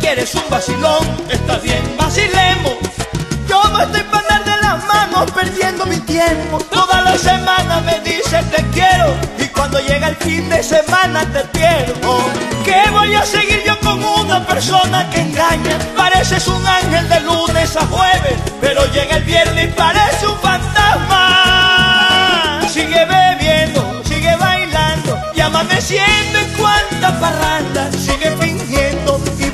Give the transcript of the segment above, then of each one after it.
Quieres un vacilón, está bien, vacilemos. Yo no estoy para de las manos perdiendo mi tiempo. Toda la semana me dices te quiero y cuando llega el fin de semana te pierdo. ¿Qué voy a seguir yo con una persona que engaña? Pareces un ángel de lunes a jueves, pero llega el viernes y parece un fantasma. Sigue bebiendo, sigue bailando y amaneciendo en cuanta parranda.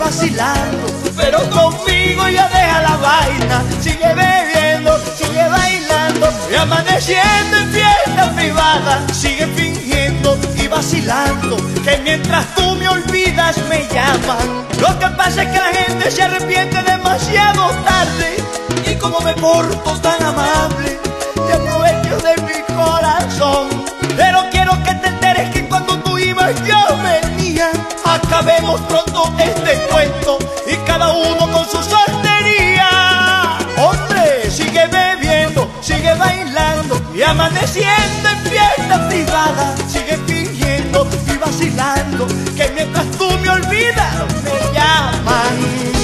Vacilando, pero conmigo ya deja la vaina. Sigue bebiendo, sigue bailando y amaneciendo en fiesta privada. Sigue fingiendo y vacilando, que mientras tú me olvidas me llaman. Lo que pasa es que la gente se arrepiente demasiado tarde y como me porto tan amable, te aprovecho de mi corazón. Y cada uno con su soltería. Hombre, sigue bebiendo, sigue bailando y amaneciendo en fiesta privada. Sigue fingiendo y vacilando que mientras tú me olvidas me llaman.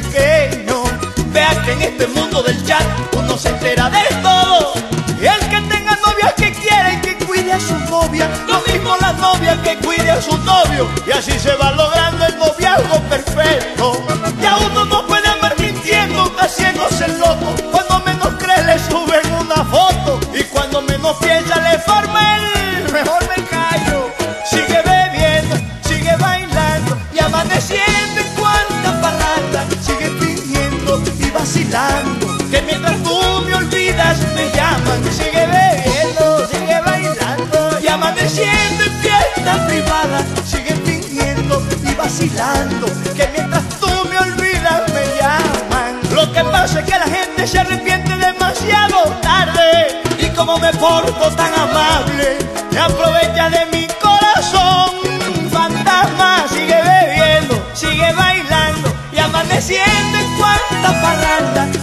Pequeño. Vea que en este mundo del chat uno se entera de todo. Y el que tenga novia que quiere que cuide a su novia, lo mismo la novia que cuide a su novio. Y así se va logrando el noviazgo perfecto. Ya uno no puede que mientras tú me olvidas me llaman, sigue bebiendo, sigue bailando y amaneciendo en fiesta privada, sigue fingiendo y vacilando, que mientras tú me olvidas me llaman. Lo que pasa es que la gente se arrepiente demasiado tarde y como me porto tan amable, me aprovecha de mi corazón. Fantasma sigue bebiendo, sigue bailando y amaneciendo en cuanta parranda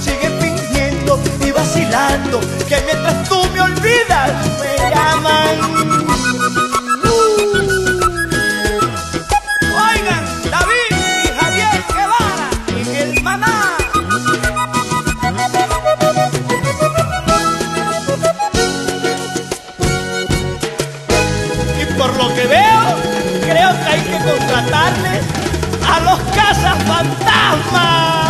que veo, creo que hay que contratarles a los casas fantasmas. Uh.